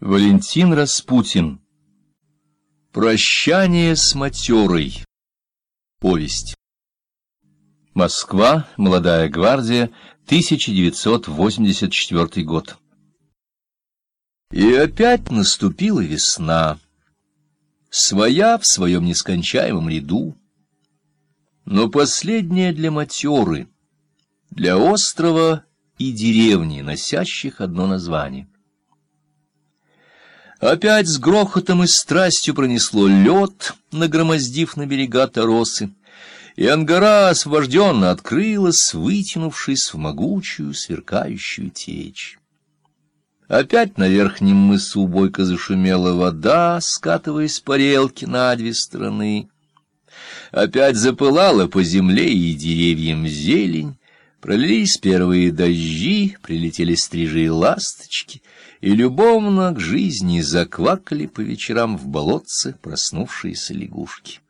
Валентин Распутин. Прощание с матерой. Повесть. Москва, Молодая гвардия, 1984 год. И опять наступила весна, своя в своем нескончаемом ряду, но последняя для матеры, для острова и деревни, носящих одно название. Опять с грохотом и страстью пронесло лед, нагромоздив на берега торосы, и ангара освобожденно открылась, вытянувшись в могучую сверкающую течь. Опять на верхнем мысу бойко зашумела вода, скатываясь по релке на две стороны. Опять запылала по земле и деревьям зелень, пролились первые дожди, прилетели стрижи и ласточки — и любовно к жизни заквакали по вечерам в болотце проснувшиеся лягушки.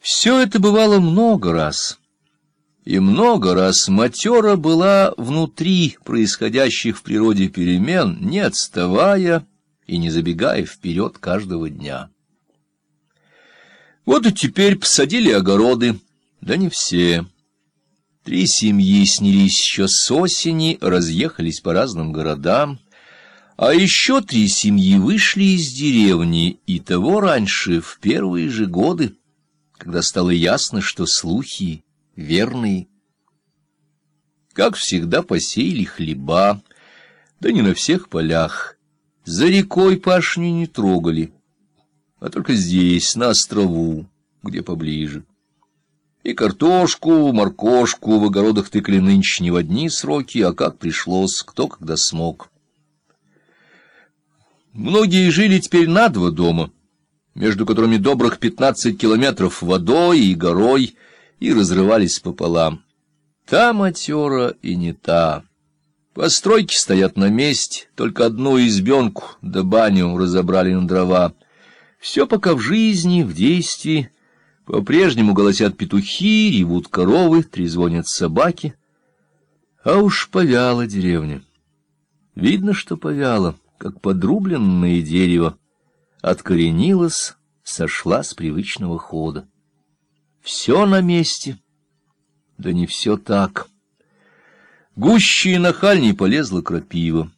Все это бывало много раз, и много раз матера была внутри происходящих в природе перемен, не отставая и не забегая вперед каждого дня. Вот и теперь посадили огороды, да не все. Три семьи снялись еще с осени, разъехались по разным городам, а еще три семьи вышли из деревни, и того раньше, в первые же годы, когда стало ясно, что слухи верные. Как всегда посеяли хлеба, да не на всех полях, за рекой пашни не трогали, а только здесь, на острову, где поближе. И картошку, моркошку в огородах тыкали нынче не в одни сроки, а как пришлось, кто когда смог. Многие жили теперь на два дома, между которыми добрых пятнадцать километров водой и горой, и разрывались пополам. Та матера и не та. Постройки стоят на месте, только одну избенку да баню разобрали на дрова. Все пока в жизни, в действии, по-прежнему голосят петухи, ревут коровы, трезвонят собаки. А уж повяла деревня. Видно, что повяла, как подрубленное дерево, откоренилась, сошла с привычного хода. Все на месте, да не все так. Гуще и нахальней полезла крапива.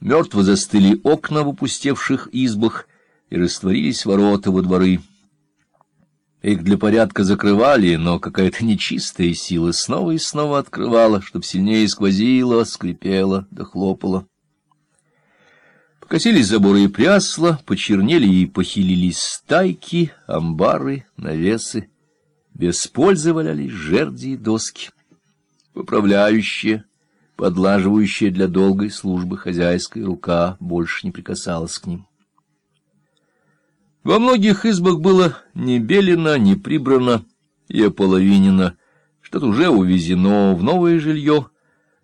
Мертво застыли окна в опустевших избах и растворились ворота во дворы. Их для порядка закрывали, но какая-то нечистая сила снова и снова открывала, чтоб сильнее сквозила, скрипела да хлопала. Покосились заборы и прясла, почернели и похилились стайки, амбары, навесы. Без пользы валялись жерди и доски. Поправляющая, подлаживающая для долгой службы хозяйская рука больше не прикасалась к ним. Во многих избах было не белено, не прибрано и ополовинено, что-то уже увезено в новое жилье,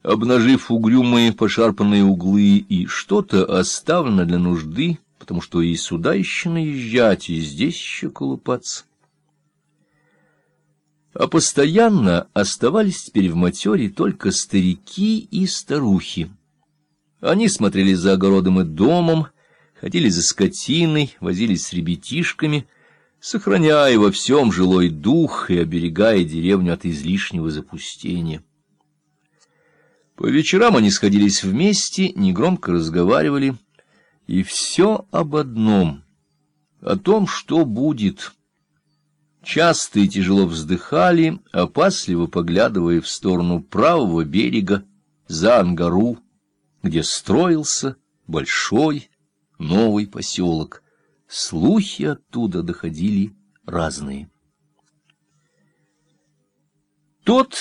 обнажив угрюмые пошарпанные углы, и что-то оставлено для нужды, потому что и сюда еще наезжать, и здесь еще колупаться. А постоянно оставались теперь в матере только старики и старухи. Они смотрели за огородом и домом, ходили за скотиной, возились с ребятишками, сохраняя во всем жилой дух и оберегая деревню от излишнего запустения. По вечерам они сходились вместе, негромко разговаривали, и все об одном — о том, что будет. Часто и тяжело вздыхали, опасливо поглядывая в сторону правого берега, за Ангару, где строился большой новый поселок. Слухи оттуда доходили разные. Тот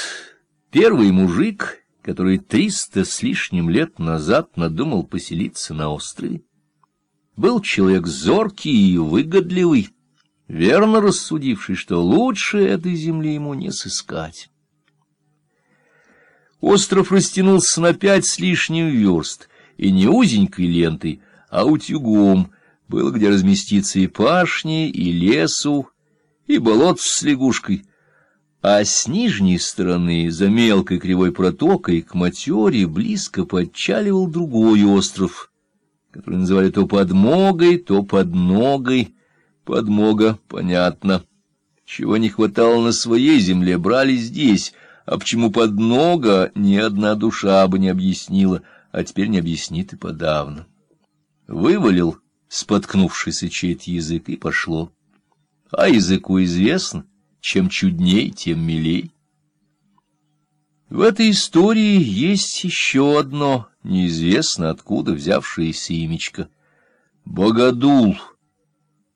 первый мужик, который триста с лишним лет назад надумал поселиться на острове, был человек зоркий и выгодливый, верно рассудивший, что лучше этой земли ему не сыскать. Остров растянулся на пять с лишним верст, и не узенькой лентой, а утюгом было где разместиться и пашни, и лесу, и болот с лягушкой, а с нижней стороны, за мелкой кривой протокой, к матере близко подчаливал другой остров, которую называли то подмогой, то подногой. Подмога, понятно. Чего не хватало на своей земле, брали здесь, а почему поднога, ни одна душа бы не объяснила, а теперь не объяснит и подавно. Вывалил споткнувшийся чей-то язык, и пошло. А языку известно, чем чудней, тем милей. В этой истории есть еще одно, неизвестно откуда взявшееся имечко. Богодул.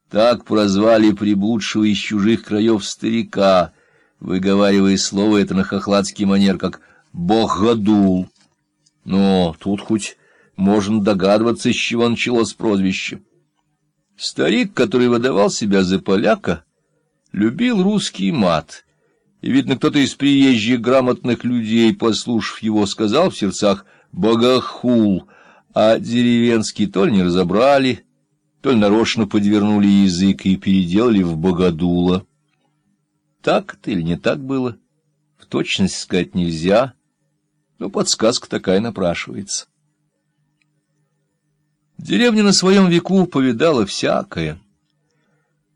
Так прозвали приблудшего из чужих краев старика, выговаривая слово это на хохладский манер, как «богодул». Но тут хоть можно догадываться, с чего началось прозвище. Старик, который выдавал себя за поляка, любил русский мат, и, видно, кто-то из приезжих грамотных людей, послушав его, сказал в сердцах «богохул», а деревенские то ли не разобрали, то ли нарочно подвернули язык и переделали в богодула. Так это или не так было, в точности сказать нельзя, но подсказка такая напрашивается. Деревня на своем веку повидала всякое.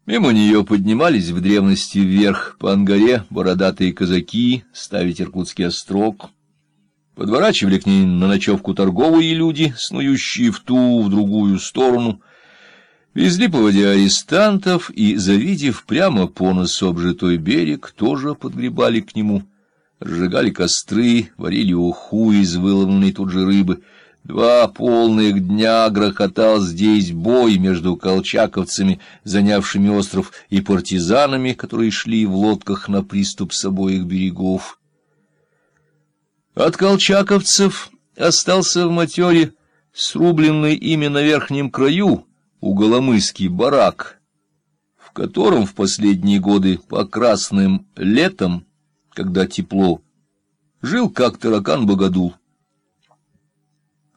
Мимо нее поднимались в древности вверх по ангаре бородатые казаки ставить иркутский острог. Подворачивали к ней на ночевку торговые люди, снующие в ту, в другую сторону. Везли по воде арестантов и, завидев прямо по носу обжитой берег, тоже подгребали к нему. Разжигали костры, варили уху из выловленной тут же рыбы — Два полных дня грохотал здесь бой между колчаковцами, занявшими остров, и партизанами, которые шли в лодках на приступ с обоих берегов. От колчаковцев остался в матере срубленный ими на верхнем краю уголомыский барак, в котором в последние годы по красным летом, когда тепло, жил как таракан Богодул.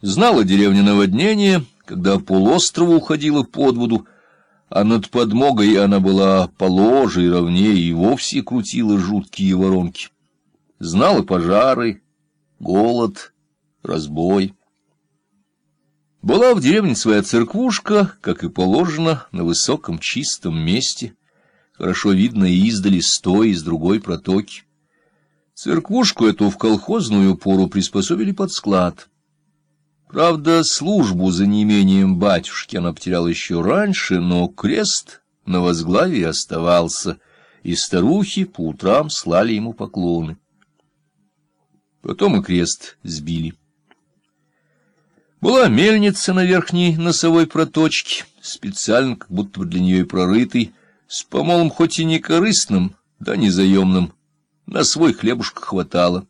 Знала деревня наводнение, когда полуострова уходила под воду, а над подмогой она была положе и ровнее и вовсе крутила жуткие воронки. Знала пожары, голод, разбой. Была в деревне своя церквушка, как и положено, на высоком чистом месте, хорошо видно и издали с той и с другой протоки. Церквушку эту в колхозную пору приспособили под склад — Правда, службу за неимением батюшки она потеряла еще раньше, но крест на возглаве оставался, и старухи по утрам слали ему поклоны. Потом и крест сбили. Была мельница на верхней носовой проточке, специально как будто для нее и прорытый, с помолом хоть и не корыстным, да незаемным, на свой хлебушка хватало.